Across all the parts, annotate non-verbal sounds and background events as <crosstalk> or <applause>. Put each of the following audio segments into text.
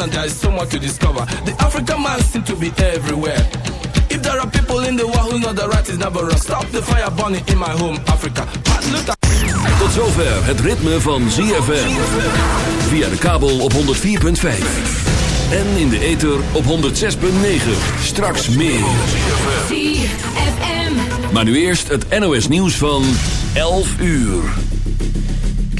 and there is so much to discover. The African man seems to be everywhere. If there are people in the world who know the right is never wrong, stop the fire burning in my home, Africa. Luther. Tot zover het ritme van ZFM. Via de kabel op 104.5. En in de ether op 106.9. Straks meer. Maar nu eerst het NOS nieuws van 11 uur.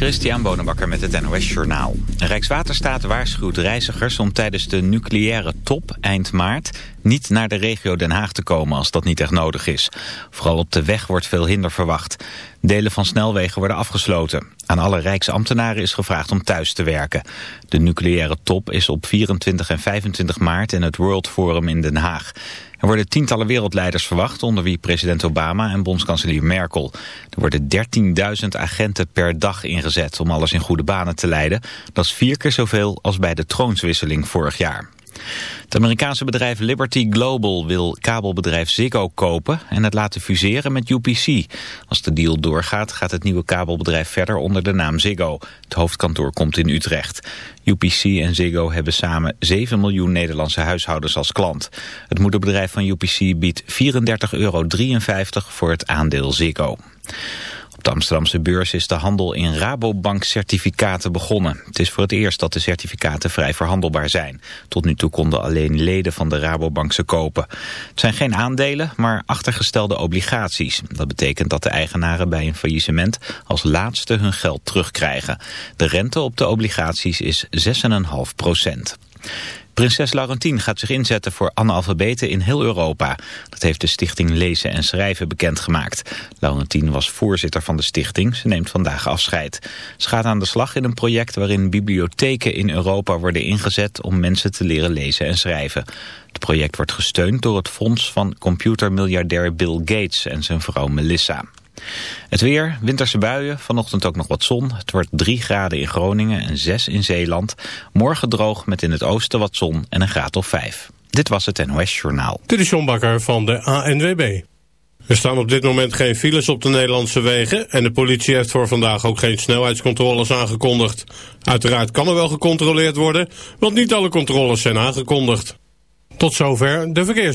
Christian Bonenbakker met het NOS Journaal. Rijkswaterstaat waarschuwt reizigers om tijdens de nucleaire top eind maart niet naar de regio Den Haag te komen als dat niet echt nodig is. Vooral op de weg wordt veel hinder verwacht. Delen van snelwegen worden afgesloten. Aan alle Rijksambtenaren is gevraagd om thuis te werken. De nucleaire top is op 24 en 25 maart in het World Forum in Den Haag. Er worden tientallen wereldleiders verwacht, onder wie president Obama en bondskanselier Merkel. Er worden 13.000 agenten per dag ingezet om alles in goede banen te leiden. Dat is vier keer zoveel als bij de troonswisseling vorig jaar. Het Amerikaanse bedrijf Liberty Global wil kabelbedrijf Ziggo kopen en het laten fuseren met UPC. Als de deal doorgaat gaat het nieuwe kabelbedrijf verder onder de naam Ziggo. Het hoofdkantoor komt in Utrecht. UPC en Ziggo hebben samen 7 miljoen Nederlandse huishoudens als klant. Het moederbedrijf van UPC biedt 34,53 euro voor het aandeel Ziggo. Op de Amsterdamse beurs is de handel in Rabobank-certificaten begonnen. Het is voor het eerst dat de certificaten vrij verhandelbaar zijn. Tot nu toe konden alleen leden van de Rabobank ze kopen. Het zijn geen aandelen, maar achtergestelde obligaties. Dat betekent dat de eigenaren bij een faillissement als laatste hun geld terugkrijgen. De rente op de obligaties is 6,5 procent. Prinses Laurentien gaat zich inzetten voor analfabeten in heel Europa. Dat heeft de stichting Lezen en Schrijven bekendgemaakt. Laurentien was voorzitter van de stichting. Ze neemt vandaag afscheid. Ze gaat aan de slag in een project waarin bibliotheken in Europa worden ingezet... om mensen te leren lezen en schrijven. Het project wordt gesteund door het fonds van computermiljardair Bill Gates en zijn vrouw Melissa. Het weer, winterse buien, vanochtend ook nog wat zon. Het wordt 3 graden in Groningen en 6 in Zeeland. Morgen droog met in het oosten wat zon en een graad of 5. Dit was het NOS Journaal. Dit is John Bakker van de ANWB. Er staan op dit moment geen files op de Nederlandse wegen... en de politie heeft voor vandaag ook geen snelheidscontroles aangekondigd. Uiteraard kan er wel gecontroleerd worden, want niet alle controles zijn aangekondigd. Tot zover de verkeers.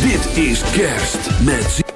Dit is kerst met...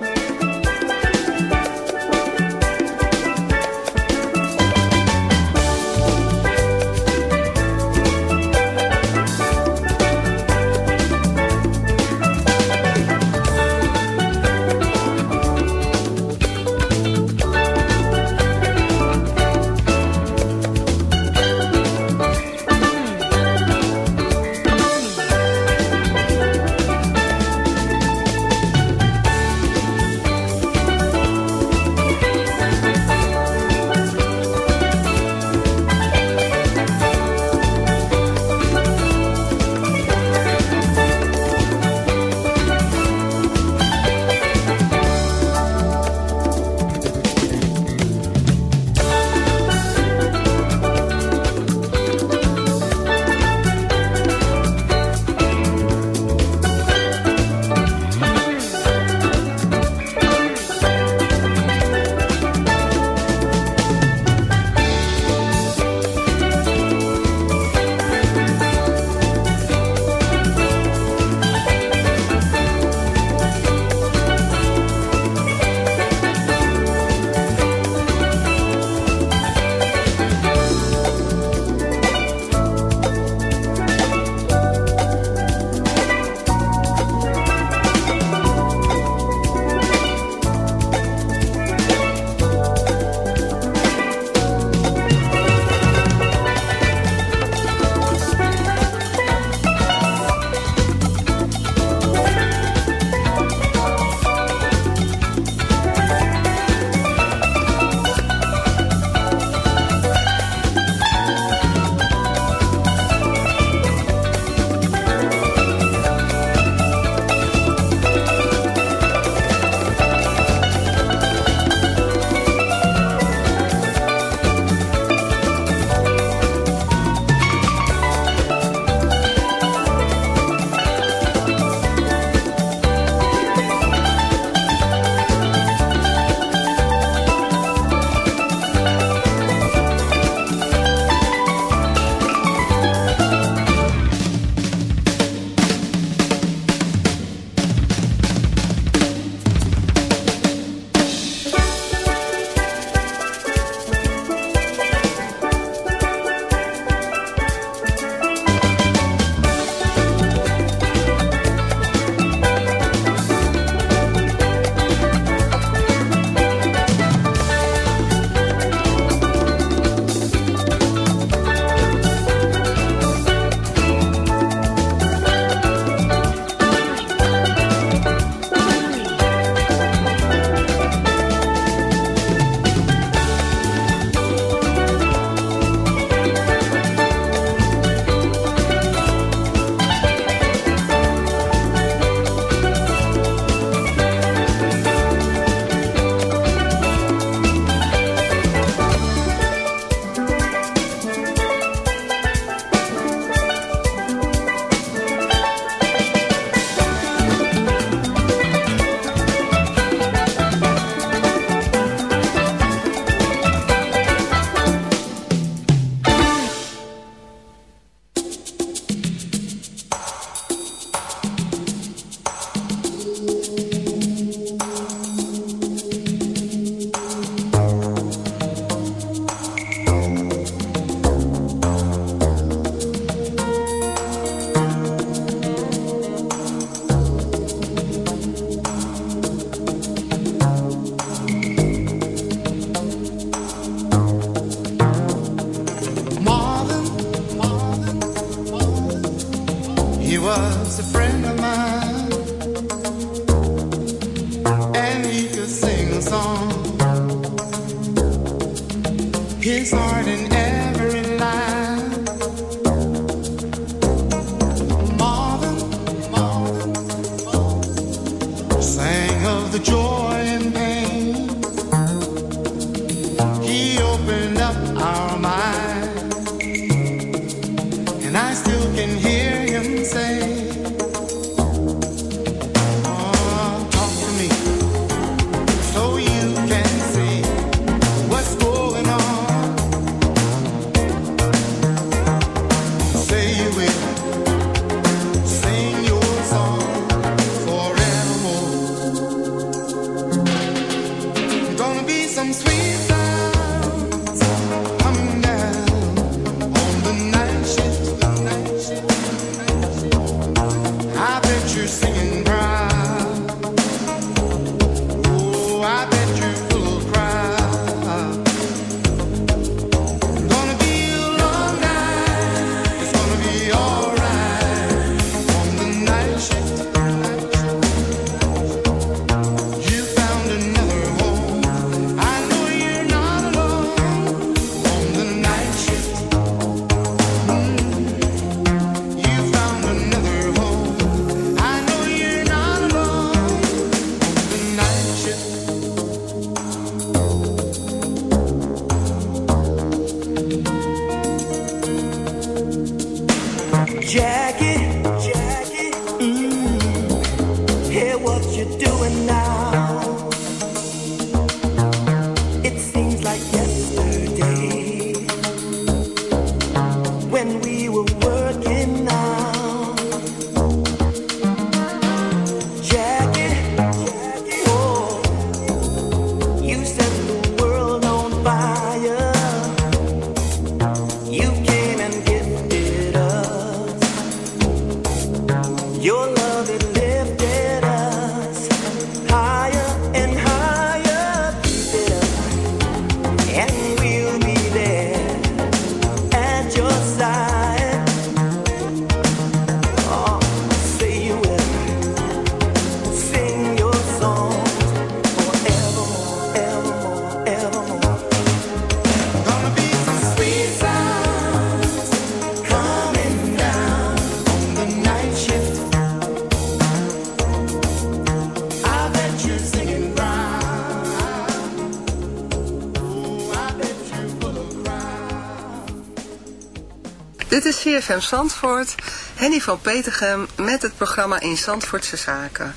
CFM Zandvoort, Henny van Petergem met het programma In Zandvoortse Zaken.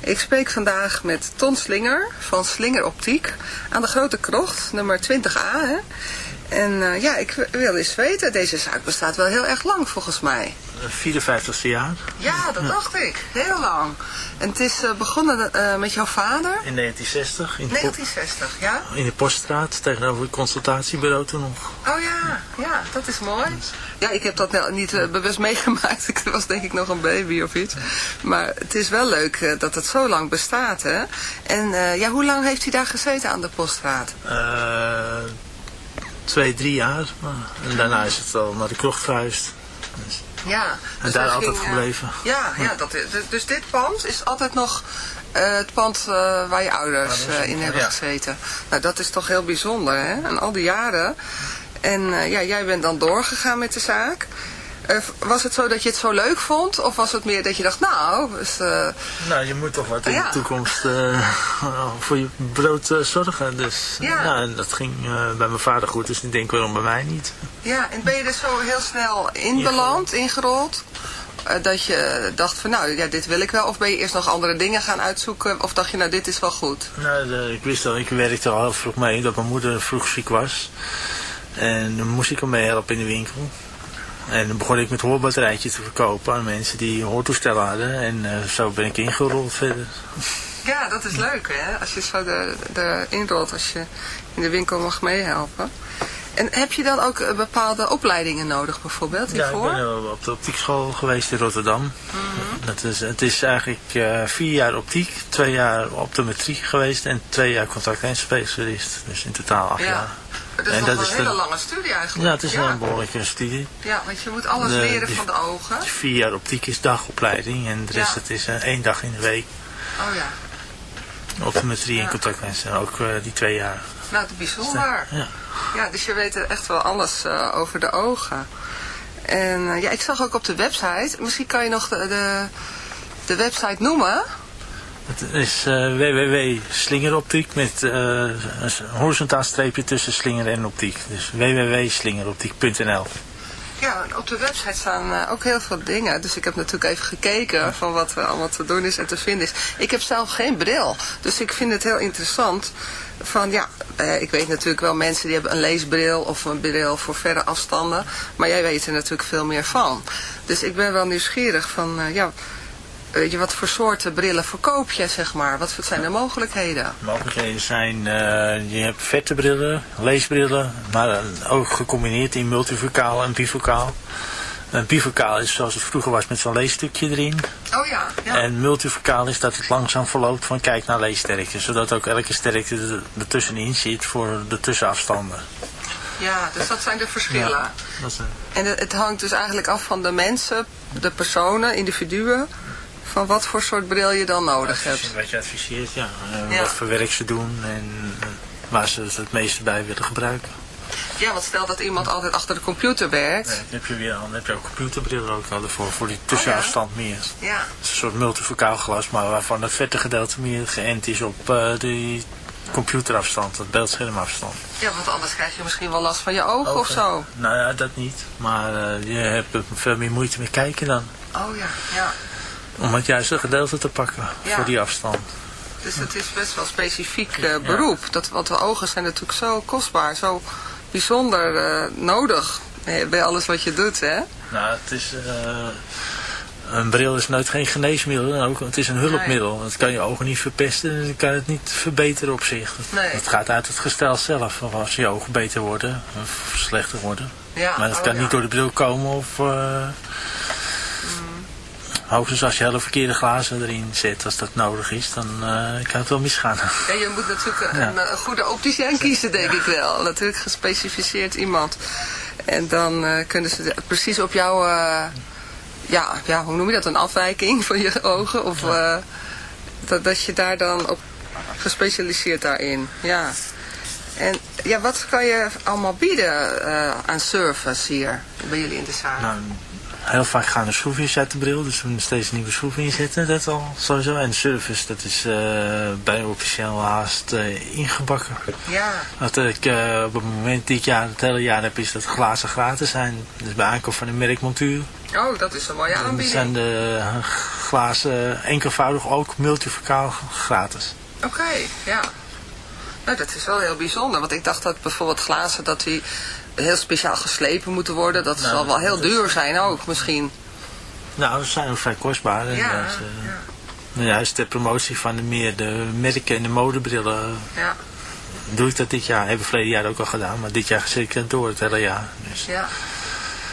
Ik spreek vandaag met Ton Slinger van Slinger Optiek aan de Grote Krocht, nummer 20a. Hè? En eh, ja, ik wil eens weten, deze zaak bestaat wel heel erg lang volgens mij. 54ste jaar. Ja, dat dacht ik. Heel lang. En het is eh, begonnen eh, met jouw vader? In 1960. In de, po- 1960, ja? in de Poststraat, tegenover het consultatiebureau toen nog. Oh ja, ja, dat is mooi. Ja, ik heb dat wel niet eh, bewust meegemaakt. <laughs> Ik was denk ik nog een baby of iets. Maar het is wel leuk dat het zo lang bestaat, hè? En ja, hoe lang heeft hij daar gezeten aan de poststraat? Twee, drie jaar. Maar- En daarna is het al naar de krocht verhuisd. Dus- Ja. en daar dat altijd ging, eh, gebleven. Ja, ja dat is, dus dit pand is altijd nog eh, het pand eh, waar je ouders in hebben ja. gezeten. Nou, dat is toch heel bijzonder, hè? En al die jaren. En ja, jij bent dan doorgegaan met de zaak. Eh, was het zo dat je het zo leuk vond? Of was het meer dat je dacht, nou... Eh, Nou, je moet toch wat in Ja. de toekomst eh, <laughs> voor je brood zorgen. Dus Ja. nou, en dat ging bij mijn vader goed, dus ik denk waarom bij mij niet. ja, en ben je er zo heel snel inbeland, ingerold? Dat je dacht van, nou, ja, dit wil ik wel. Of ben je eerst nog andere dingen gaan uitzoeken? Of dacht je, nou, dit is wel goed? Nou, ik wist al, ik werkte al heel vroeg mee dat mijn moeder vroeg ziek was. En dan moest ik hem meehelpen in de winkel. En dan begon ik met hoorbatterijtjes te verkopen aan mensen die hoortoestellen hadden. En eh, zo ben ik ingerold verder. Ja, dat is leuk, hè? Als je zo de, de inrolt, als je in de winkel mag meehelpen. En heb je dan ook eh, bepaalde opleidingen nodig, bijvoorbeeld, Ja, ik hiervoor? ben eh, op de optiekschool geweest in Rotterdam. dat is, het is eigenlijk vier jaar optiek, twee jaar optometrie geweest en twee jaar contactlensspecialist. Dus in totaal acht Ja. jaar. Dat is En dat is een de- hele lange studie eigenlijk. Ja, het is een behoorlijke studie. Ja, want je moet alles De- leren van de ogen. Vier jaar optiek is dagopleiding en de rest Ja. het is eh, één dag in de week. Oh ja. optometrie en contactlenzen. Ook eh, die twee jaar. Nou, dat is bijzonder. Ja. Ja, dus je weet echt wel alles eh, over de ogen. En ja, ik zag ook op de website, misschien kan je nog de, de, de website noemen. Het is eh www.slingeroptiek met eh, een horizontaal streepje tussen slinger en optiek. Dus www.slingeroptiek.nl Ja, op de website staan eh, ook heel veel dingen. Dus ik heb natuurlijk even gekeken van wat er allemaal te doen is en te vinden is. Ik heb zelf geen bril. Dus ik vind het heel interessant. Van ja, ik weet natuurlijk wel mensen die hebben een leesbril of een bril voor verre afstanden. Maar jij weet er natuurlijk veel meer van. Dus ik ben wel nieuwsgierig van ja, weet je, wat voor soorten brillen verkoop je zeg maar? Wat zijn de mogelijkheden? Mogelijkheden zijn, eh, je hebt vette brillen, leesbrillen, maar eh, ook gecombineerd in multifocaal en bifocaal. Een bifocaal is zoals het vroeger was met zo'n leesstukje erin. Oh ja, ja. En multifocaal is dat het langzaam verloopt van kijk naar leessterkte. Zodat ook elke sterkte er- ertussenin zit voor de tussenafstanden. Ja, dus dat zijn de verschillen. Ja, dat eh, En het hangt dus eigenlijk af van de mensen, de personen, individuen, van wat voor soort bril je dan nodig hebt. Wat je adviseert, ja. Eh, Ja. Wat voor werk ze doen en eh, waar ze het het meeste bij willen gebruiken. Ja, want stel dat iemand altijd achter de computer werkt. Dan heb je weer dan heb je ook computerbrillen ook al voor, voor die tussenafstand meer. Ja. Het is een soort multifocaal glas, maar waarvan het vette gedeelte meer geënt is op eh die computerafstand, het beeldschermafstand. Ja, want anders krijg je misschien wel last van je ogen, of zo. Nou ja, dat niet. Maar je hebt veel meer moeite mee kijken dan. Oh ja, ja. Om het juiste gedeelte te pakken Ja. voor die afstand. Dus het is best wel specifiek eh, beroep. Dat, want de ogen zijn natuurlijk zo kostbaar, zo bijzonder eh, nodig bij alles wat je doet, hè? Nou, het is... eh, een bril is nooit geen geneesmiddel, ook, het is een hulpmiddel. Het kan je ogen niet verpesten en het kan het niet verbeteren op zich. Nee. Het gaat uit het gestel zelf, of als je ogen beter worden of slechter worden. Ja, maar dat oh kan ja. niet door de bril komen of... Hoogstens als je hele verkeerde glazen erin zet, als dat nodig is, dan eh, kan het wel misgaan. Ja, je moet natuurlijk een, Ja. een, goede opticien kiezen, denk ik wel. Natuurlijk gespecificeerd iemand. En dan eh, kunnen ze precies op jouw, eh, ja, ja, hoe noem je dat, een afwijking van je ogen? Of eh, dat, dat je daar dan op gespecialiseerd daarin, ja. En ja, wat kan je allemaal bieden eh, aan service hier bij jullie in de zaak? Nou, heel vaak gaan er schroefjes uit de bril, dus we moeten steeds nieuwe schroeven inzetten, dat al sowieso. En service, dat is eh, bij officieel haast eh, ingebakken. Ja. Wat ik eh, op het moment dit jaar, het hele jaar heb, is dat glazen gratis zijn. Dus bij aankoop van een merkmontuur. Oh, dat is een mooie Dan aanbieding. zijn de glazen enkelvoudig ook multifocaal gratis. Oké, ja. Nou, dat is wel heel bijzonder. Want ik dacht dat bijvoorbeeld glazen dat die heel speciaal geslepen moeten worden. Dat Nou, zal wel heel is- duur zijn ook misschien. Nou, ze zijn ook vrij kostbaar. Ja, is, eh, nou, juist ter promotie van de meer de merken en de modebrillen Ja, doe ik dat dit jaar. Hebben we verleden jaar ook al gedaan, maar dit jaar zeker door het hele jaar. Dus. ja.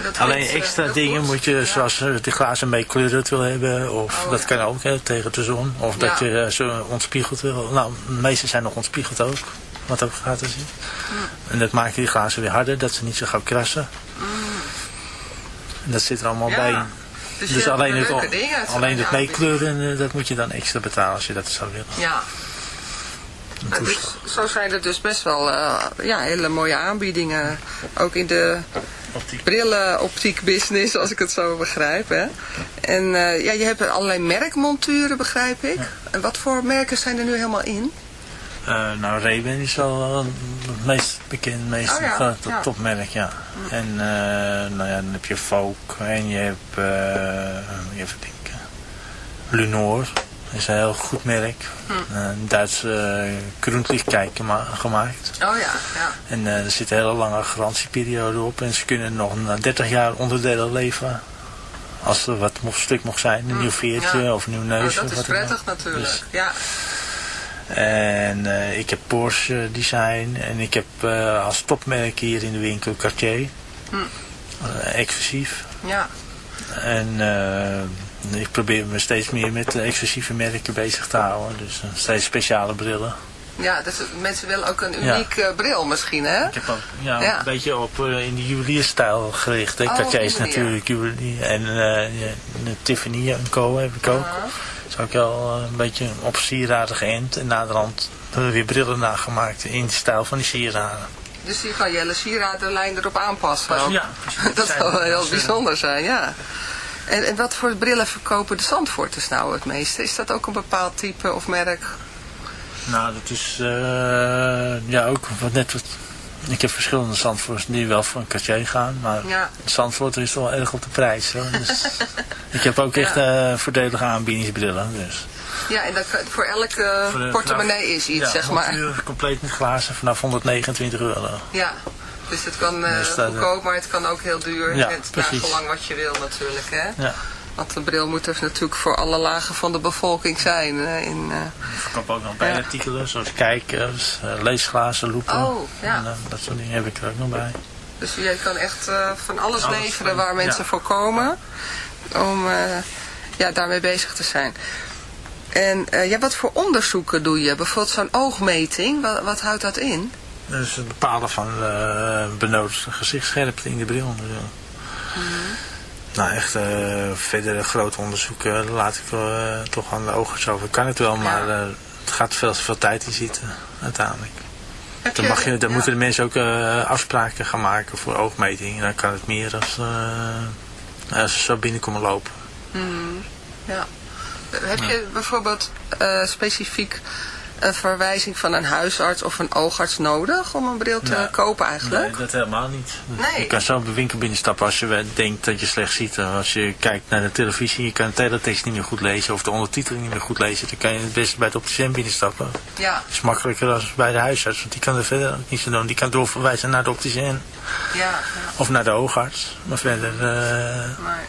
Dat Alleen eh, extra dingen goed. moet je, zoals eh, de glazen mee kleuren wil hebben. Of Oh, dat ja. kan ook hè, tegen de zon. Of dat Ja. je zo ontspiegeld wil. Nou, de meeste zijn nog ontspiegeld ook. Wat ook gratis is. En dat maakt die glazen weer harder, dat ze niet zo gauw krassen. En dat zit er allemaal Ja. bij. Dus Dus, alleen, het, alleen het meekleuren, eh, dat moet je dan extra betalen als je dat zou willen. Ja. Dus, zo zijn er dus best wel eh, ja, hele mooie aanbiedingen. Ook in de brillenoptiek business, als ik het zo begrijp. Hè? En eh, ja, je hebt allerlei merkmonturen, begrijp ik. En wat voor merken zijn er nu helemaal in? Eh, nou, Ray-Ban is wel het meest bekend, meest Oh ja, grote ja. topmerk, ja. En eh, nou ja, dan heb je Volk en je hebt, eh, even denken, Lunor. Dat is een heel goed merk. Hm. Een Duitse uh, gemaakt. Oh ja, ja. En er zit een hele lange garantieperiode op. En ze kunnen nog na 30 jaar onderdelen leveren. Als er wat stuk mocht zijn, een nieuw veertje ja. of een nieuw neus. Oh, of dat is wat dan ook. prettig natuurlijk. Dus- Ja. En eh, ik heb Porsche design. En ik heb eh, als topmerk hier in de winkel Cartier. Hm. Eh, exclusief. Ja. En eh, ik probeer me steeds meer met de exclusieve merken bezig te houden. Dus steeds speciale brillen. Ja, dus mensen willen ook een uniek eh, bril misschien, hè? Ik heb ook ja, Ja. een beetje op eh, in de juwelierstijl gericht. Hè. Oh, Cartier is natuurlijk juwelier. En eh, Tiffany en Co heb ik ook. Is ook wel eh, een beetje op sieraden geënt. En naderhand hebben we weer brillen nagemaakt in de stijl van die sieraden. Dus die kan Jelle sieradenlijn erop aanpassen ook. Ja, <laughs> dat zou wel heel bijzonder zijn, ja. En, en wat voor brillen verkopen de Zandvoorters nou het meeste? Is dat ook een bepaald type of merk? Nou, dat is eh, ja ook wat net wat. Ik heb verschillende Zandvoorters die wel voor een Cartier gaan, maar Ja. Zandvoort is wel erg op de prijs. Hoor. Dus <laughs> ik heb ook echt eh, voordelige aanbiedingsbrillen. Dus. Ja, en dat, voor elke Voor de- portemonnee is iets, ja, zeg maar. uur compleet met glazen vanaf 129 euro. Ja, dus het kan eh, Dus dat, eh, goedkoop, maar het kan ook heel duur. Ja, net precies. nagelang wat je wil natuurlijk, hè. Ja. Want een bril moet er natuurlijk voor alle lagen van de bevolking zijn. in, eh, Ik verkoop ook nog bijartikelen zoals kijkers, eh, leesglazen, loepen. Oh, ja. En, eh, dat soort dingen heb ik er ook nog bij. Dus jij kan echt van alles, Alles leveren waar mensen ja. voor komen. Om ja, daarmee bezig te zijn. En eh, ja, wat voor onderzoeken doe je? Bijvoorbeeld zo'n oogmeting. Wat, wat houdt dat in? Dus het bepalen van uh, benodigde gezichtsscherpte in de bril. Dus, ja. Nou, echt eh, verdere grote onderzoeken laat ik eh, toch aan de ogen over. Kan het wel, maar eh, het gaat veel te veel tijd in zitten uiteindelijk. Dan, mag je, dan moeten de mensen ook eh, afspraken gaan maken voor oogmeting. Dan kan het meer als, eh, als ze zo binnenkomen lopen. Mhm, Ja. Heb je bijvoorbeeld eh, specifiek een verwijzing van een huisarts of een oogarts nodig om een bril te kopen eigenlijk? Nee, dat helemaal niet. Nee. Je kan zo op de winkel binnenstappen als je denkt dat je slecht ziet. Als je kijkt naar de televisie, je kan de teletext niet meer goed lezen of de ondertiteling niet meer goed lezen. Dan kan je het beste bij het opticien binnenstappen. Ja, Dat is makkelijker dan bij de huisarts, want die kan er verder niet zo doen. Die kan doorverwijzen naar de opticien ja, ja. of naar de oogarts. Maar verder Maar,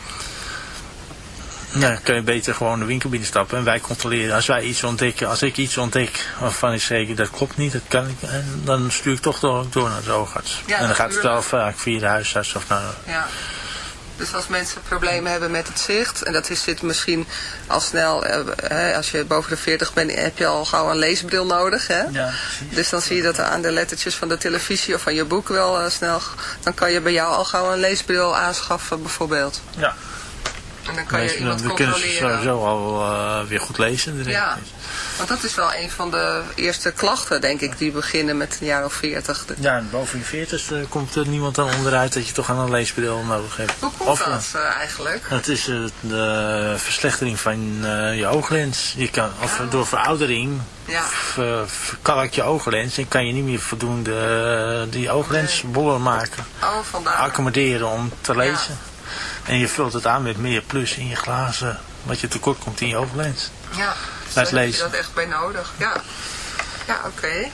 ja, kan je beter gewoon de winkel binnenstappen en wij controleren. Als wij iets ontdekken, als ik iets ontdek waarvan ik zeker dat klopt niet, dat kan ik, en dan stuur ik toch door, door naar de oogarts. Ja, en dan gaat het wel vaak via de huisarts of naar ja. Dus als mensen problemen hebben met het zicht, en dat is dit misschien al snel, eh, hè, als je boven de 40 bent, heb je al gauw een leesbril nodig. Hè? Ja, Dus dan zie je dat aan de lettertjes van de televisie of van je boek wel eh, snel, dan kan je bij jou al gauw een leesbril aanschaffen bijvoorbeeld. Ja. En dan kan je Mensen, iemand dan kunnen ze sowieso al eh, weer goed lezen. direct. Ja, want dat is wel een van de eerste klachten, denk ik, die beginnen met een jaar of 40. Ja, en boven je 40 eh, komt er niemand dan onderuit dat je toch aan een leesbril nodig hebt. Hoe komt Of, dat eh, eigenlijk? Het is de verslechtering van je ooglens. Je kan, of door veroudering Ja. ver- verkalkt je ooglens en kan je niet meer voldoende die ooglens boller maken. Oh, vandaar. Accommoderen om te lezen. En je vult het aan met meer plus in je glazen, wat je tekort komt in je ooglens. Ja, daar heb je dat echt bij nodig. Ja, ja oké.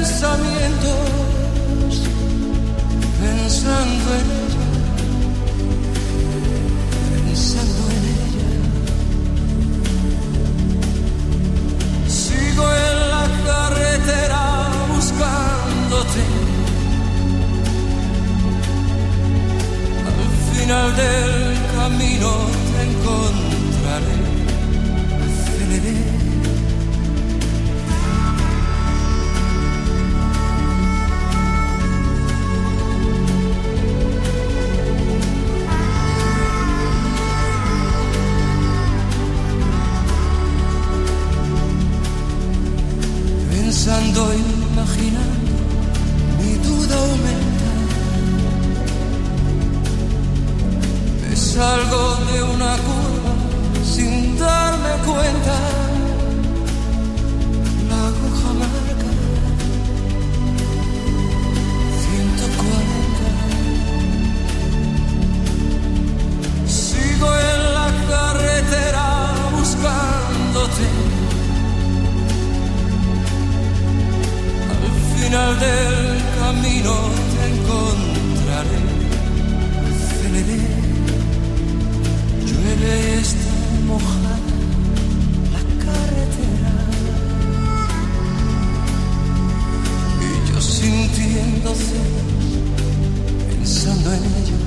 Pensamientos, pensando en final del camino te encontraré. Llueve y está mojada la carretera. Y yo sintiendo celos, pensando en ella.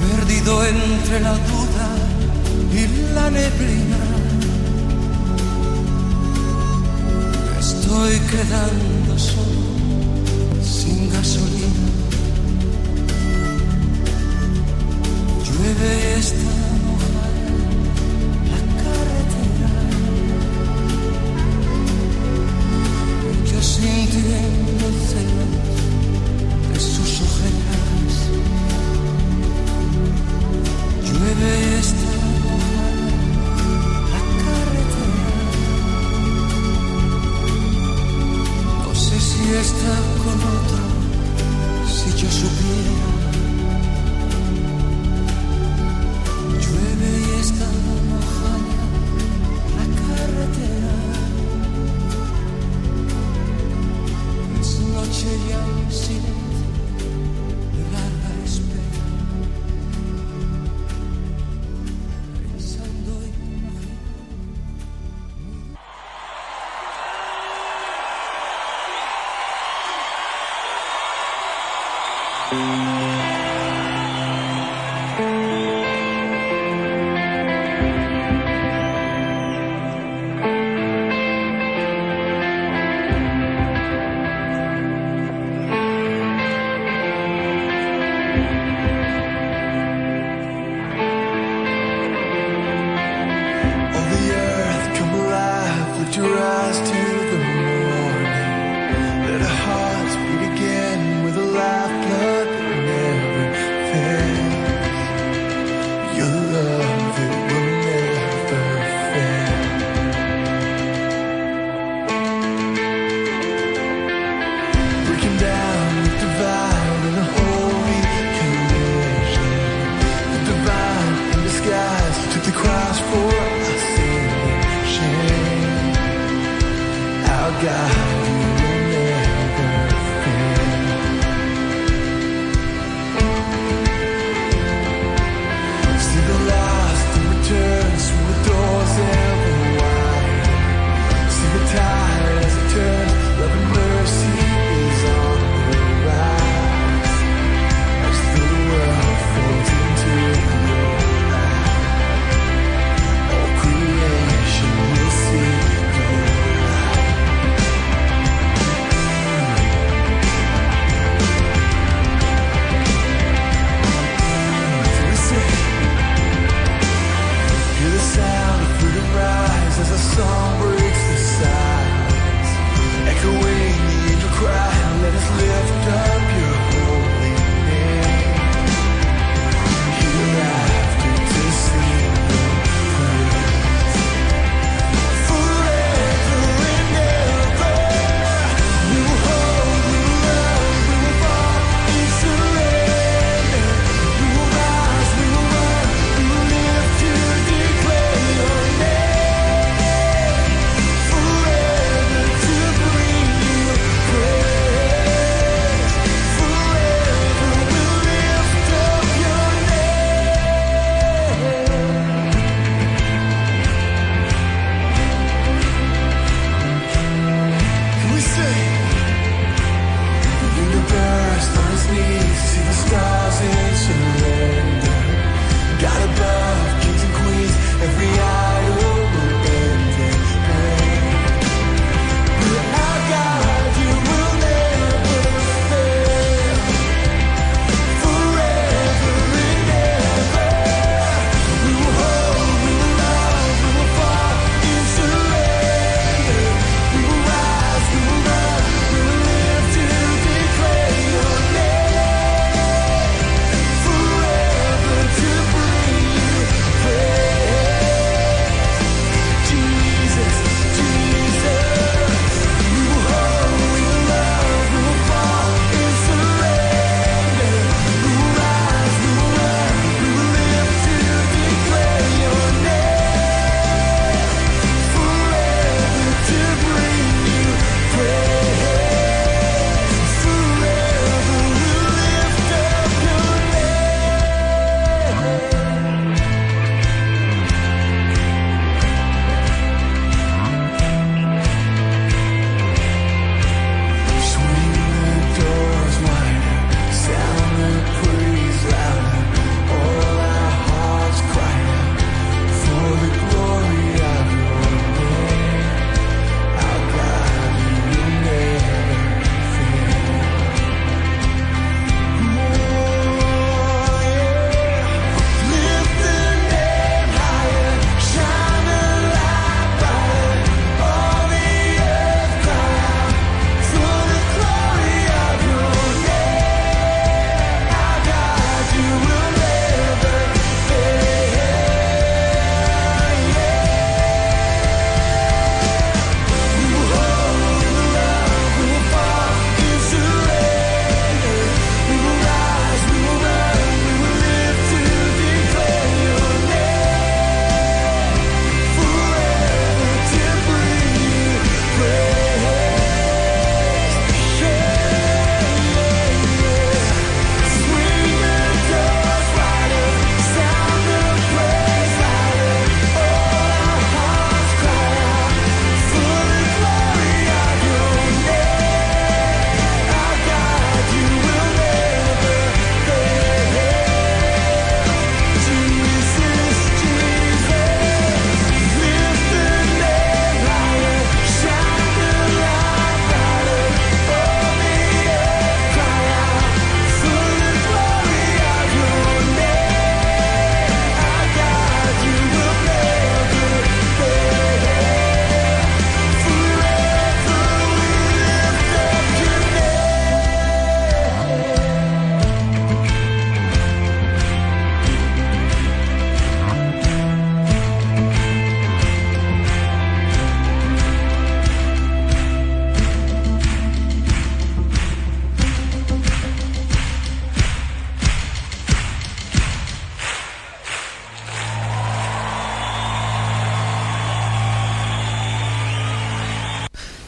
Perdido entre la duda y la neblina. Estoy quedando solo, sin gasolina. Llueve y está mojada la carretera. Yo sintiendo celos de sus ojeras. Llueve y está sister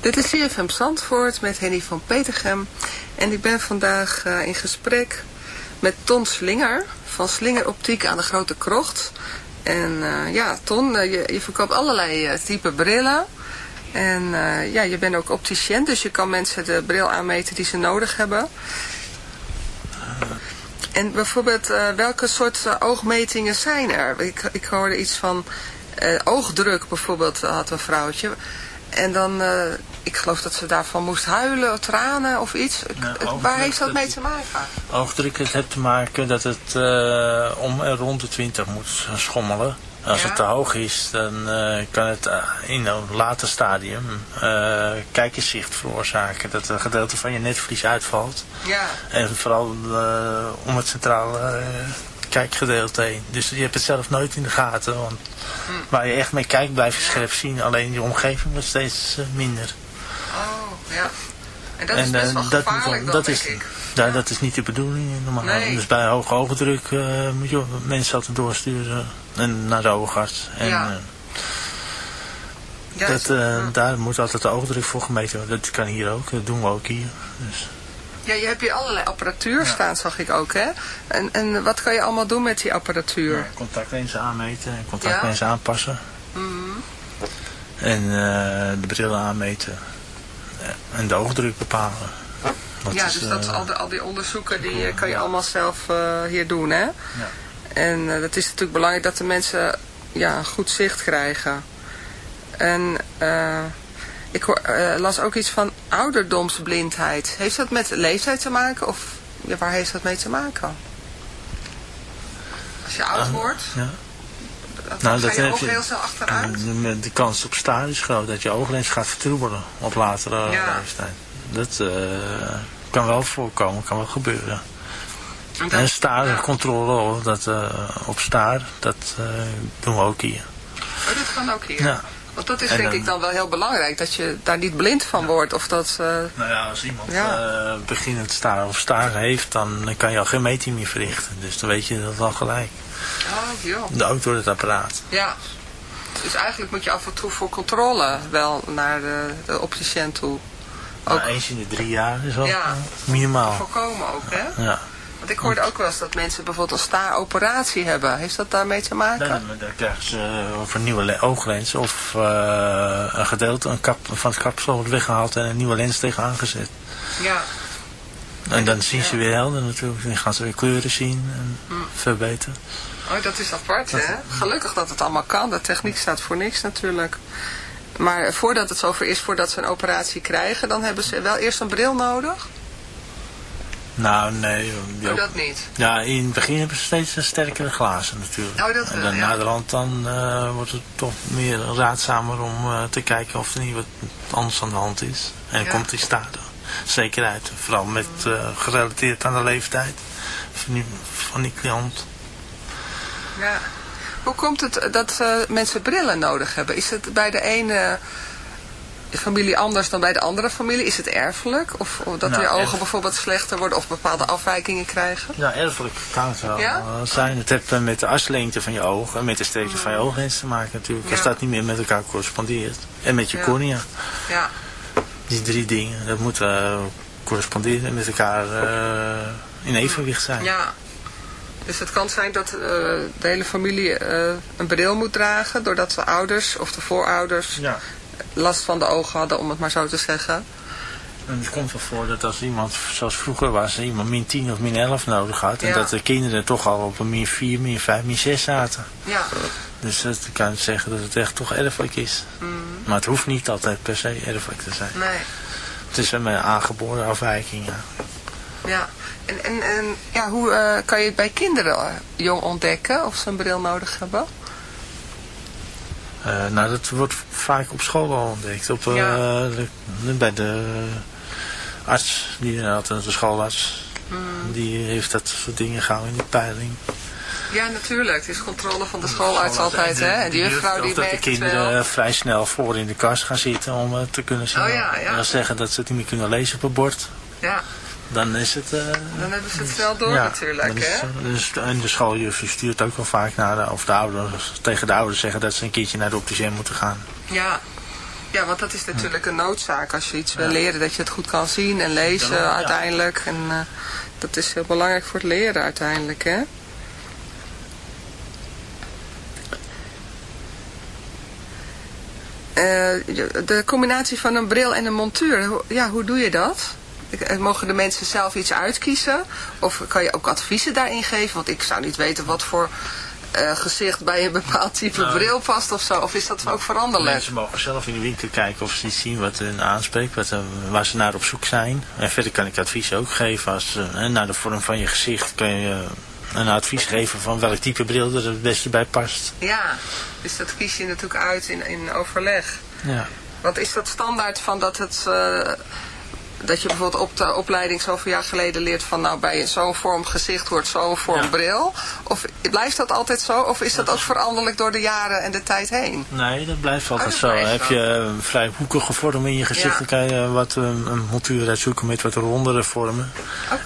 Dit is CFM Zandvoort met Henny van Petergem. En ik ben vandaag eh, in gesprek met Ton Slinger van Slinger Optiek aan de Grote Krocht. En eh, ja, Ton, eh, je, je verkoopt allerlei type brillen. En ja, je bent ook opticien, dus je kan mensen de bril aanmeten die ze nodig hebben. En bijvoorbeeld, welke soort oogmetingen zijn er? Ik, ik hoorde iets van oogdruk bijvoorbeeld, had een vrouwtje. En dan, ik geloof dat ze daarvan moest huilen, tranen of iets. Waar heeft dat mee te maken? Oogdruk het heeft te maken dat het eh, om en rond de 20 moet schommelen. Als Ja. het te hoog is, dan eh, kan het eh, in een later stadium eh kijkerszicht veroorzaken. Dat een gedeelte van je netvlies uitvalt. Ja. En vooral om het centrale kijkgedeelte heen. Dus je hebt het zelf nooit in de gaten. Want Hm. waar je echt mee kijkt blijf je scherp zien. Alleen je omgeving wordt steeds minder. Oh, ja. En dat is best eh, wel dat, gevaarlijk dan, dat denk is, ik. ja, dat is niet de bedoeling normaal. Nee. Dus bij hoge oogdruk eh, moet je mensen altijd doorsturen en naar de oogarts. En, Ja. eh, Ja, dat, eh, Daar moet altijd de oogdruk voor gemeten worden. Dat kan hier ook, dat doen we ook hier. Dus, Ja, je hebt hier allerlei apparatuur staan, zag ik ook, hè? En, en wat kan je allemaal doen met die apparatuur? contactlenzen aanmeten en contactlenzen aanpassen. Mhm. En eh, de brillen aanmeten. Ja, en de oogdruk bepalen. Dat ja, is, dus dat, eh, al, die, al die onderzoeken die eh, kan je allemaal zelf eh, hier doen, hè? Ja. En eh, dat is natuurlijk belangrijk dat de mensen ja, een goed zicht krijgen. En eh, ik hoor, eh, las ook iets van ouderdomsblindheid. Heeft dat met leeftijd te maken? Of ja, waar heeft dat mee te maken? Als je oud Ah, wordt, ja. Nou, ga dat je heb ogen je- heel snel achteruit. De, de kans op staar is groot dat je ooglens gaat vertroebelen op latere Ja. leeftijd. Dat eh, kan wel voorkomen, kan wel gebeuren. En dat- En staarcontrole hoor, dat, eh, op staar, dat eh, doen we ook hier. Oh, dat kan ook hier. Ja. Want dat is En denk ik dan wel heel belangrijk, dat je daar niet blind van wordt. Of dat, eh, Nou ja, als iemand Ja. beginnend staar of staar heeft, dan kan je al geen meting meer verrichten. Dus dan weet je dat al gelijk. Oh joh. De- Ook door het apparaat. Ja. Dus eigenlijk moet je af en toe voor controle wel naar de, de opticien toe. Nou, eens in de drie jaar is wel Ja. minimaal. Voorkomen ook, hè? Ja. Want ik hoorde ook wel eens dat mensen bijvoorbeeld een staaroperatie hebben. Heeft dat daarmee te maken? Dan, dan krijgen ze eh, of een nieuwe le- ooglens of eh, een gedeelte een kap, van het kapsel wordt weggehaald en een nieuwe lens tegenaan gezet. Ja. En dan zien ze weer helder natuurlijk. Dan gaan ze weer kleuren zien en Hm. verbeteren. Oh, dat is apart, hè? Gelukkig dat het allemaal kan. De techniek staat voor niks natuurlijk. Maar voordat het zover is, voordat ze een operatie krijgen, dan hebben ze wel eerst een bril nodig? Nou, nee. die Oh, dat niet. Ja, in het begin hebben ze steeds een sterkere glazen natuurlijk. Oh, dat en dan ja. naderhand dan eh, wordt het toch meer raadzamer om eh, te kijken of er niet wat anders aan de hand is. En dan Ja. komt die staat er zeker uit. Vooral met, eh, gerelateerd aan de leeftijd van die, van die cliënt. Ja. Hoe komt het dat eh, mensen brillen nodig hebben? Is het bij de ene familie anders dan bij de andere familie? Is het erfelijk? Of, of dat Nou, je ogen erf- bijvoorbeeld slechter worden of bepaalde afwijkingen krijgen? Ja, erfelijk kan het wel Ja? eh, zijn. Het heeft eh, met de aslengte van je oog en met de sterkte van je ooglens te maken natuurlijk. Als Ja. dat niet meer met elkaar correspondeert. En met je Ja. cornea. Ja. Die drie dingen, dat moet corresponderen en met elkaar in evenwicht zijn. Ja. Dus het kan zijn dat eh, de hele familie eh, een bril moet dragen, doordat de ouders of de voorouders Ja. last van de ogen hadden, om het maar zo te zeggen. En het komt wel voor dat als iemand, zoals vroeger was, iemand min 10 of min 11 nodig had. En Ja. dat de kinderen toch al op een min 4, min 5, min 6 zaten. Ja. Dus dat kan zeggen dat het echt toch erfelijk is. Maar het hoeft niet altijd per se erfelijk te zijn. Mm. Nee. Het is een aangeboren afwijking, ja. Ja. En, en, en ja, hoe eh, kan je het bij kinderen eh, jong ontdekken of ze een bril nodig hebben? Eh, nou, dat wordt vaak op school al ontdekt. Op, de- bij de arts, die had de schoolarts, Mm. die heeft dat soort dingen gauw in de peiling. Ja, natuurlijk. Het is controle van de schooluits altijd, hè? En die juffrouw die dat de kinderen wel. vrij snel voor in de kast gaan zitten om te kunnen zien. Oh ja, ja. En als zeggen dat ze het niet meer kunnen lezen op het bord, Ja, dan is het... eh, dan hebben ze het snel door ja, natuurlijk, hè? het- dus, en de schooljuf stuurt ook wel vaak naar de, of de ouders, tegen de ouders zeggen dat ze een keertje naar de opticien moeten gaan. Ja. Ja, want dat is natuurlijk een noodzaak als je iets wil leren, dat je het goed kan zien en lezen uiteindelijk. En eh, dat is heel belangrijk voor het leren uiteindelijk, hè? Eh, de combinatie van een bril en een montuur, ja, hoe doe je dat? Eh, Mogen de mensen zelf iets uitkiezen? Of kan je ook adviezen daarin geven? Want ik zou niet weten wat voor eh, gezicht bij een bepaald type Nou, bril past of zo. Of is dat ook veranderlijk? Mensen mogen zelf in de winkel kijken of ze iets zien wat hun aanspreekt, wat, eh, waar ze naar op zoek zijn. En verder kan ik advies ook geven. Als, naar de vorm van je gezicht kan je een advies geven van welk type bril er het beste bij past. Ja, dus dat kies je natuurlijk uit in, in overleg. Ja. Want is dat standaard van dat het... eh, dat je bijvoorbeeld op de opleiding zoveel jaar geleden leert van nou bij zo'n vorm gezicht wordt zo'n vorm bril? Of blijft dat altijd zo? Of is dat ook veranderlijk door de jaren en de tijd heen? Nee, dat blijft altijd Oh, dat zo. Heb je een vrij hoekige vorm in je gezicht, Ja. dan kan je wat eh, een montuur uitzoeken met wat rondere vormen.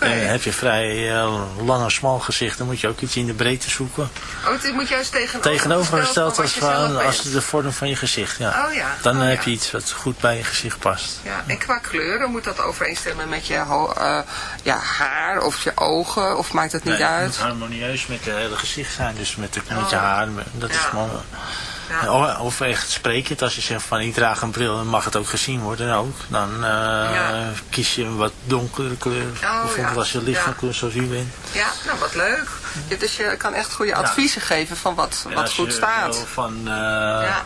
En heb je vrij eh, lang en smal gezicht, dan moet je ook iets in de breedte zoeken. Oh, dit moet juist tegenover Tegenovergesteld als, van als de vorm van je gezicht. Ja. Oh ja, Dan oh heb je iets wat goed bij je gezicht past. Ja, en qua kleuren moet dat overeenstemmen met je eh, ja, haar of je ogen? Of maakt het niet Nee, Het uit? moet harmonieus met het hele gezicht zijn, dus met, de, met Oh. je haar. Dat is gewoon... Ja. Of- Of echt sprekend, als je zegt van ik draag een bril en mag het ook gezien worden ook. Dan eh, Ja. kies je een wat donkere kleur. Oh, Bijvoorbeeld ja. als je licht van kleur zoals u bent. Ja, nou wat leuk. Dus je kan echt goede adviezen geven van wat, wat goed je staat. van, eh,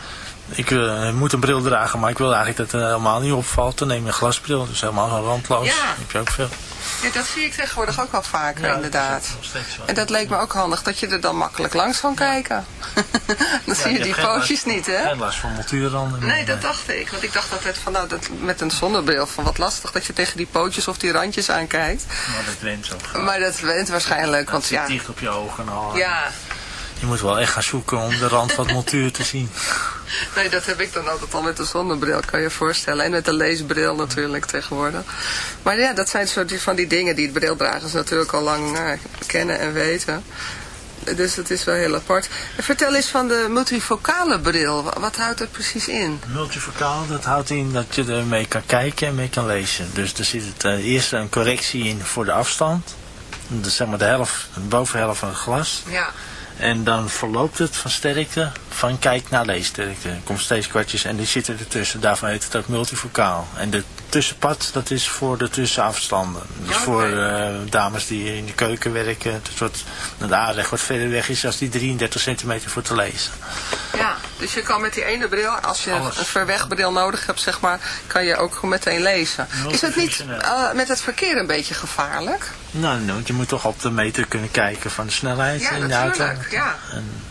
ik wil- moet een bril dragen, maar ik wil eigenlijk dat het helemaal niet opvalt. Dan neem je een glasbril, dus helemaal een randloos. Ja. heb je ook veel. Ja, dat zie ik tegenwoordig ook wel vaker Ja, inderdaad. dat is nog steeds zo. En dat leek me ook handig, dat je er dan makkelijk langs kan kijken. <laughs> dan zie je die pootjes niet, hè? Geen last van montuurranden. Nee, dat dacht ik. Want ik dacht altijd van, nou, dat, met een zonnebril, van wat lastig dat je tegen die pootjes of die randjes aankijkt. Maar dat went zo. Maar dat went waarschijnlijk, Dat want zit ja... dicht op je ogen al. Ja, Je moet wel echt gaan zoeken om de rand van het montuur te zien. <laughs> nee, dat heb ik dan altijd al met de zonnebril, kan je je voorstellen. En met de leesbril natuurlijk tegenwoordig. Maar ja, dat zijn zo die, van die dingen die de brildragers natuurlijk al lang eh, kennen en weten. Dus het is wel heel apart. En vertel eens van de multifocale bril. Wa- Wat houdt het precies in? Multifocaal, dat houdt in dat je ermee kan kijken en mee kan lezen. Dus er zit het, eh, eerst een correctie in voor de afstand. Dus zeg maar de helft, de bovenhelft van het glas. Ja. En dan verloopt het van sterkte van kijk naar leessterkte. Er komt steeds kwartjes en die zitten ertussen. Daarvan heet het ook multifocaal. En de tussenpad, dat is voor de tussenafstanden. Dus voor eh, dames die in de keuken werken. Dus wat, de aanleg wat verder weg is als die 33 centimeter voor te lezen. Ja, dus je kan met die ene bril, als je Alles. een verwegbril nodig hebt, zeg maar, kan je ook meteen lezen. Is het niet eh, met het verkeer een beetje gevaarlijk? Nou, nou, want je moet toch op de meter kunnen kijken van de snelheid Ja, in de auto. natuurlijk, ja. En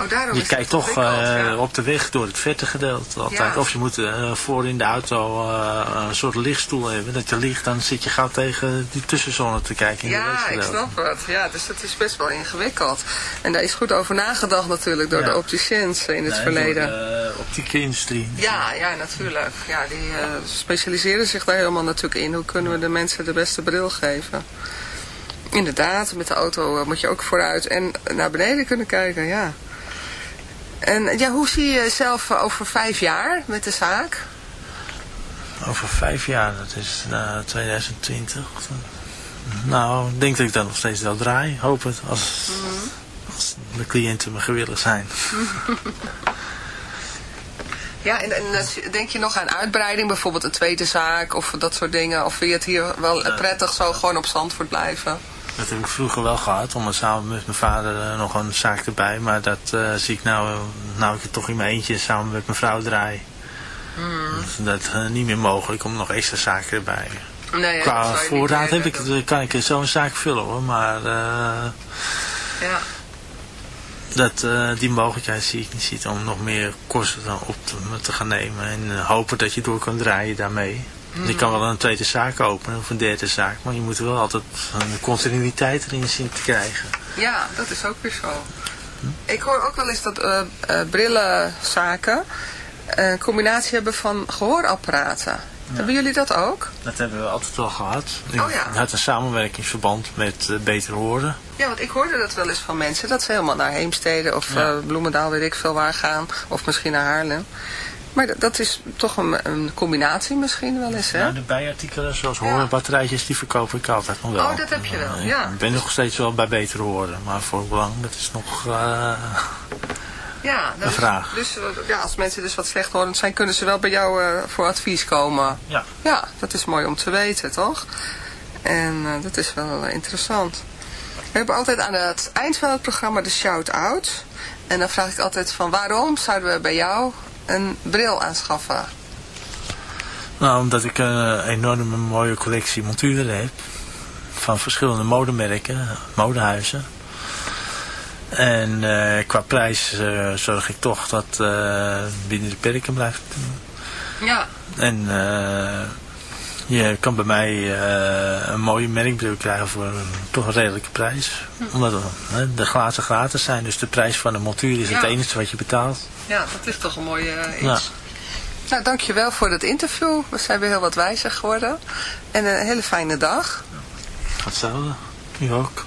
Oh, je kijkt toch eh, ja. op de weg door het vette gedeelte altijd. Ja. Of je moet eh, voor in de auto eh, een soort lichtstoel hebben. Dat je ligt, dan zit je gauw tegen die tussenzone te kijken in de Ja, ik snap het. Ja, dus dat is best wel ingewikkeld. En daar is goed over nagedacht natuurlijk door Ja. de opticiens in het Nee, verleden. door de optieke industrie. Ja, ja, natuurlijk. Ja, die specialiseren zich daar helemaal natuurlijk in. Hoe kunnen we de mensen de beste bril geven? Inderdaad, met de auto moet je ook vooruit en naar beneden kunnen kijken, ja. En ja, hoe zie je jezelf eh, over vijf jaar met de zaak? Over vijf jaar, dat is eh, 2020. Nou, ik denk dat ik dat nog steeds wel draai. Hoop het, als, als de cliënten me gewillig zijn. <laughs> Ja, en, en eh, denk je nog aan uitbreiding, bijvoorbeeld een tweede zaak of dat soort dingen? Of vind je het hier wel prettig zo gewoon op Zandvoort blijven? Dat heb ik vroeger wel gehad, om er samen met mijn vader eh, nog een zaak erbij. Maar dat eh, zie ik nou, nou ik het toch in mijn eentje samen met mijn vrouw draai. Hmm. Dus dat is niet meer mogelijk om nog extra zaken erbij. Nee, Qua voorraad heb ik, kan ik zo'n zaak vullen hoor, maar Ja. dat, die mogelijkheid zie ik niet zitten om nog meer kosten dan op te, te gaan nemen. En hopen dat je door kan draaien daarmee. Je kan wel een tweede zaak openen of een derde zaak, maar je moet wel altijd een continuïteit erin zien te krijgen. Ja, dat is ook weer zo. Ik hoor ook wel eens dat eh eh, brillenzaken een combinatie hebben van gehoorapparaten. Hebben jullie dat ook? Dat hebben we altijd wel gehad. Ik Oh ja. had een samenwerkingsverband met eh, Beter Horen. Ja, want ik hoorde dat wel eens van mensen. Dat ze helemaal naar Heemstede of Ja. eh, Bloemendaal, weet ik veel waar gaan. Of misschien naar Haarlem. Maar dat- is toch een, een combinatie misschien wel eens, hè? Nou, de bijartikelen zoals hoorbatterijtjes, die verkoop ik altijd nog wel. Oh, dat heb je wel, Eh, ja. Ik ben nog steeds wel bij betere horen, maar voor belang, dat is nog... eh, Ja, Een vraag. Dus, eh, ja, als mensen dus wat slechthorend zijn, kunnen ze wel bij jou voor advies komen. Ja. Ja, dat is mooi om te weten, toch? En dat is wel interessant. We hebben altijd aan het eind van het programma de shout-out. En dan vraag ik altijd van waarom zouden we bij jou een bril aanschaffen? Nou, omdat ik een enorme mooie collectie monturen heb. Van verschillende modemerken, modehuizen. En eh, qua prijs eh, zorg ik toch dat eh binnen de perken blijft. Ja. En eh, je kan bij mij eh, een mooie merkbril krijgen voor een toch een redelijke prijs. Omdat eh, de glazen gratis zijn, dus de prijs van de montuur is het enige wat je betaalt. Ja, dat is toch een mooie eh, iets. Ja. Nou, dankjewel voor het interview. We zijn weer heel wat wijzer geworden. En een hele fijne dag. Hetzelfde. U ook.